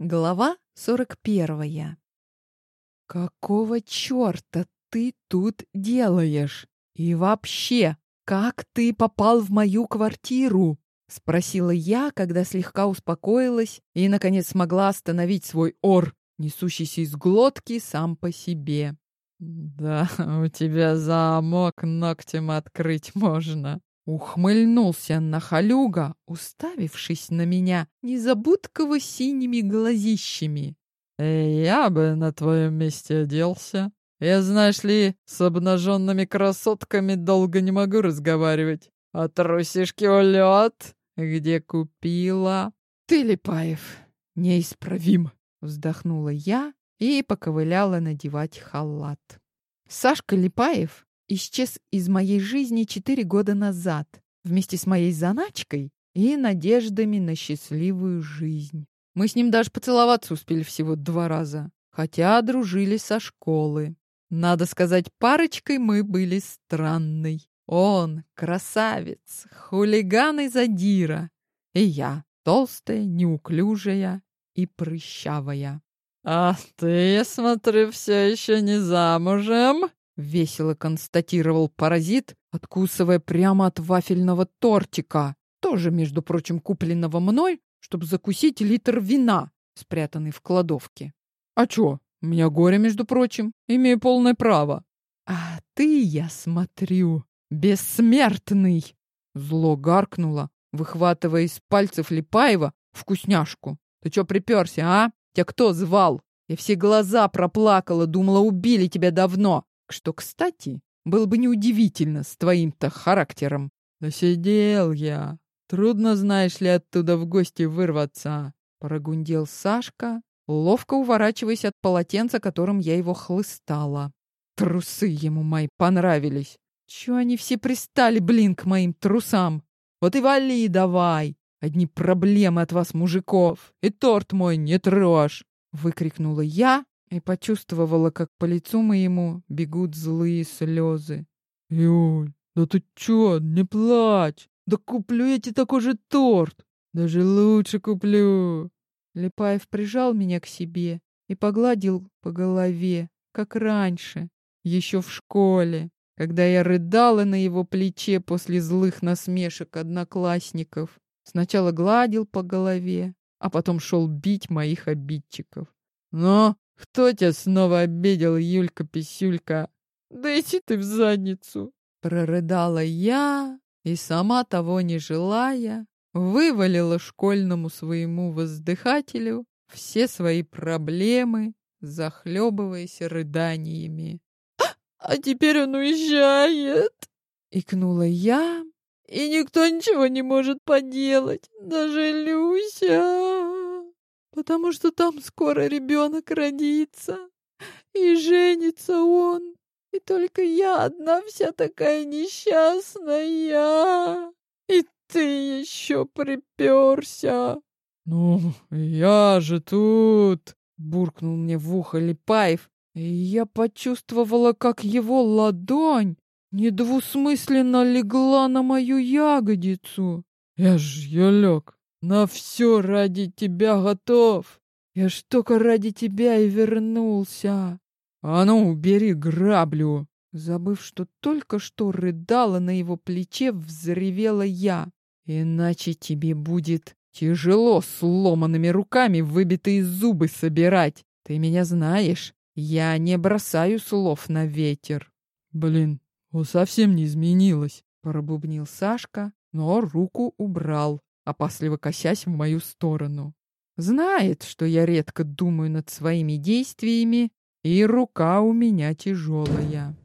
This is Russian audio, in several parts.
Глава сорок первая. «Какого черта ты тут делаешь? И вообще, как ты попал в мою квартиру?» — спросила я, когда слегка успокоилась и, наконец, смогла остановить свой ор, несущийся из глотки сам по себе. «Да, у тебя замок ногтем открыть можно», Ухмыльнулся Нахалюга, уставившись на меня незабудково синими глазищами. «Э, «Я бы на твоем месте оделся. Я, знаешь ли, с обнаженными красотками долго не могу разговаривать. А трусишки улет, где купила?» «Ты, Липаев, неисправим!» Вздохнула я и поковыляла надевать халат. Сашка Липаев исчез из моей жизни четыре года назад вместе с моей заначкой и надеждами на счастливую жизнь. Мы с ним даже поцеловаться успели всего два раза, хотя дружили со школы. Надо сказать, парочкой мы были странной. Он — красавец, хулиган и задира, и я — толстая, неуклюжая и прыщавая. «А ты, смотрю, все еще не замужем?» — весело констатировал паразит, откусывая прямо от вафельного тортика, тоже, между прочим, купленного мной, чтобы закусить литр вина, спрятанный в кладовке. «А чё? У меня горе, между прочим. Имею полное право». «А ты, я смотрю, бессмертный!» Зло гаркнуло, выхватывая из пальцев Липаева вкусняшку. «Ты чё приперся, а? Тебя кто звал? Я все глаза проплакала, думала, убили тебя давно. Что, кстати, было бы неудивительно с твоим-то характером. Да сидел я. Трудно, знаешь ли, оттуда в гости вырваться. Прогундел Сашка, ловко уворачиваясь от полотенца, которым я его хлыстала. Трусы ему мои понравились. Чего они все пристали, блин, к моим трусам? Вот и вали давай. Одни проблемы от вас, мужиков. И торт мой не трожь. Выкрикнула я, и почувствовала, как по лицу моему бегут злые слезы. «Юль, да ты чё, не плачь! Да куплю я тебе такой же торт! Даже лучше куплю!» Липаев прижал меня к себе и погладил по голове, как раньше, еще в школе, когда я рыдала на его плече после злых насмешек одноклассников. Сначала гладил по голове, а потом шел бить моих обидчиков. «Но кто тебя снова обидел, Юлька-писюлька? Да иди ты в задницу!» Прорыдала я и, сама того не желая, вывалила школьному своему воздыхателю все свои проблемы, захлебываясь рыданиями. «А теперь он уезжает!» — икнула я, и никто ничего не может поделать, даже Люся потому что там скоро ребенок родится, и женится он, и только я одна вся такая несчастная, и ты еще приперся. «Ну, я же тут!» — буркнул мне в ухо Липаев, и я почувствовала, как его ладонь недвусмысленно легла на мою ягодицу. Я ж я лег, на все ради тебя готов. Я ж только ради тебя и вернулся. А ну, убери граблю. Забыв, что только что рыдала на его плече, взревела я. Иначе тебе будет тяжело сломанными руками выбитые зубы собирать. Ты меня знаешь, я не бросаю слов на ветер. Блин, он совсем не изменилось, пробубнил Сашка, но руку убрал опасливо косясь в мою сторону. Знает, что я редко думаю над своими действиями, и рука у меня тяжелая.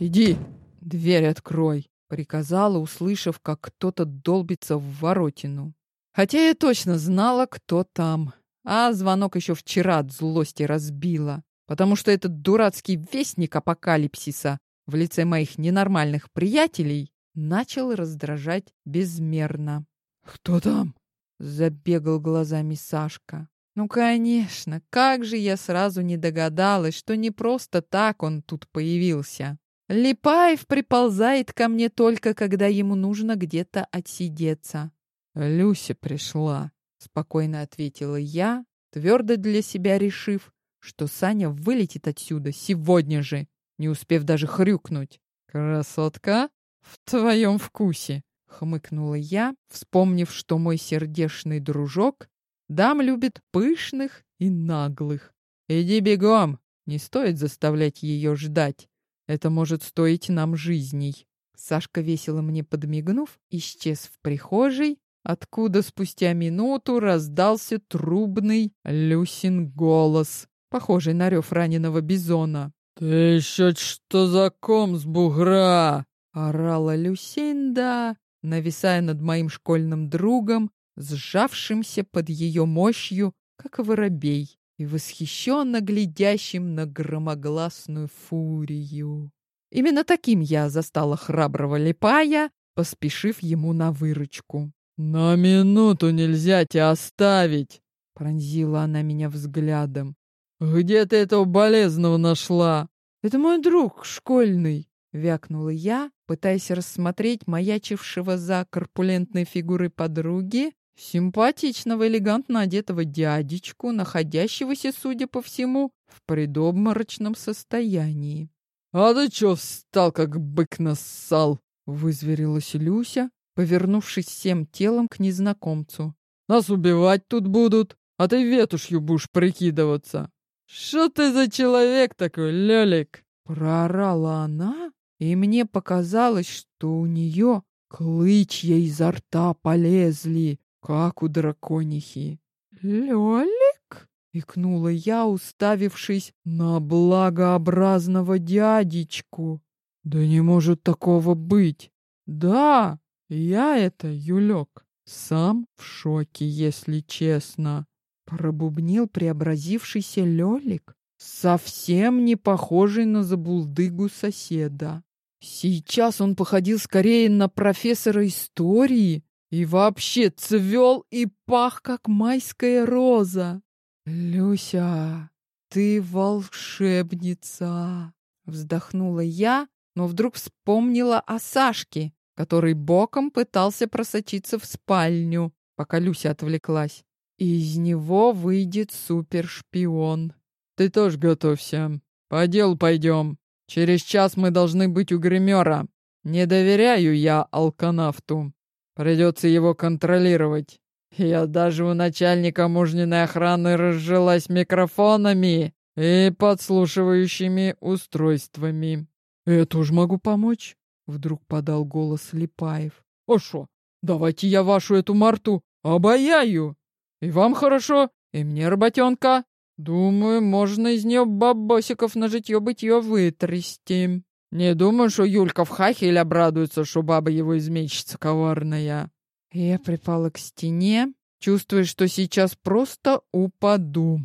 «Иди, дверь открой», — приказала, услышав, как кто-то долбится в воротину. Хотя я точно знала, кто там, а звонок еще вчера от злости разбила, потому что этот дурацкий вестник апокалипсиса в лице моих ненормальных приятелей начал раздражать безмерно. «Кто там?» — забегал глазами Сашка. «Ну, конечно, как же я сразу не догадалась, что не просто так он тут появился. Липаев приползает ко мне только, когда ему нужно где-то отсидеться». «Люся пришла», — спокойно ответила я. твердо для себя решив, что Саня вылетит отсюда сегодня же, не успев даже хрюкнуть. «Красотка, в твоем вкусе!» — хмыкнула я, вспомнив, что мой сердечный дружок дам любит пышных и наглых. «Иди бегом! Не стоит заставлять ее ждать. Это может стоить нам жизней». Сашка, весело мне подмигнув, исчез в прихожей, откуда спустя минуту раздался трубный Люсин голос, похожий на рев раненого бизона. «Ты еще что за ком с бугра?» — орала Люсинда, нависая над моим школьным другом, сжавшимся под ее мощью, как воробей, и восхищенно глядящим на громогласную фурию. Именно таким я застала храброго Липая, поспешив ему на выручку. «На минуту нельзя тебя оставить!» — пронзила она меня взглядом. «Где ты этого болезного нашла?» «Это мой друг школьный», — вякнула я, пытаясь рассмотреть маячившего за корпулентной фигурой подруги симпатичного, элегантно одетого дядечку, находящегося, судя по всему, в предобморочном состоянии. «А ты чё встал, как бык нассал?» — вызверилась Люся, повернувшись всем телом к незнакомцу. «Нас убивать тут будут, а ты ветушью будешь прикидываться. Что ты за человек такой, Лёлик?» Проорала она, и мне показалось, что у нее клычья изо рта полезли, как у драконихи. «Лёлик?» — икнула я, уставившись на благообразного дядечку. «Да не может такого быть!» «Да, я это, Юлек, сам в шоке, если честно!» Пробубнил преобразившийся Лёлик, совсем не похожий на забулдыгу соседа. Сейчас он походил скорее на профессора истории, и вообще цвел и пах, как майская роза. «Люся, ты волшебница!» Вздохнула я, но вдруг вспомнила о Сашке, который боком пытался просочиться в спальню, пока Люся отвлеклась. из него выйдет супершпион. «Ты тоже готовься. По делу пойдем. Через час мы должны быть у гримера. Не доверяю я алканавту». Придется его контролировать. Я даже у начальника мужниной охраны разжилась микрофонами и подслушивающими устройствами. «Это уж могу помочь?» — вдруг подал голос Липаев. «А шо, давайте я вашу эту Марту обаяю. И вам хорошо, и мне работенка. Думаю, можно из нее бабосиков на житье-бытье вытрясти». Не думаю, что Юлька в хахель обрадуется, что баба его изменщица коварная. Я припала к стене, чувствуя, что сейчас просто упаду.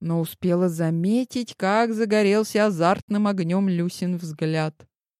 Но успела заметить, как загорелся азартным огнем Люсин взгляд.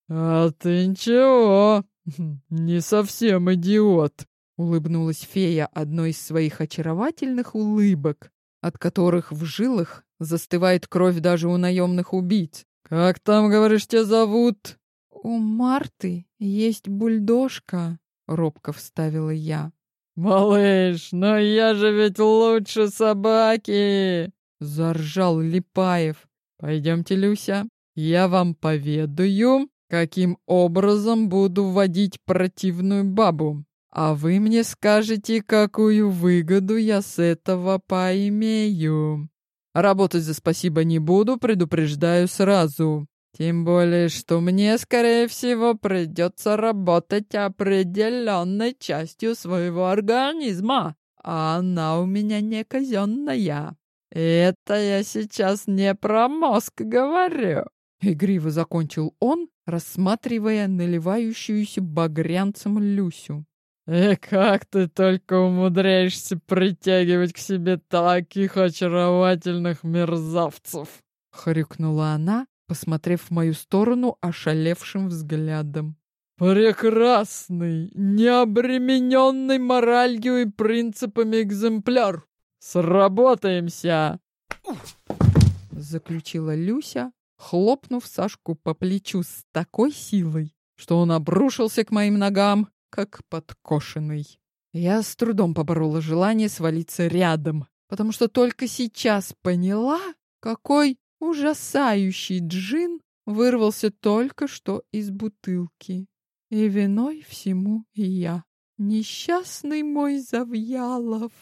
«А ты ничего, не совсем идиот», — улыбнулась фея одной из своих очаровательных улыбок, от которых в жилах застывает кровь даже у наемных убийц. «Как там, говоришь, тебя зовут?» «У Марты есть бульдожка», — робко вставила я. «Малыш, но я же ведь лучше собаки!» — заржал Липаев. «Пойдемте, Люся, я вам поведаю, каким образом буду водить противную бабу, а вы мне скажете, какую выгоду я с этого поимею». Работать за спасибо не буду, предупреждаю сразу. Тем более, что мне, скорее всего, придется работать определенной частью своего организма, а она у меня не казенная. Это я сейчас не про мозг говорю. Игриво закончил он, рассматривая наливающуюся багрянцем Люсю. «И «Э, как ты только умудряешься притягивать к себе таких очаровательных мерзавцев!» — хрюкнула она, посмотрев в мою сторону ошалевшим взглядом. «Прекрасный, необремененный моралью и принципами экземпляр! Сработаемся!» Заключила Люся, хлопнув Сашку по плечу с такой силой, что он обрушился к моим ногам как подкошенный. Я с трудом поборола желание свалиться рядом, потому что только сейчас поняла, какой ужасающий джин вырвался только что из бутылки. И виной всему я. Несчастный мой Завьялов.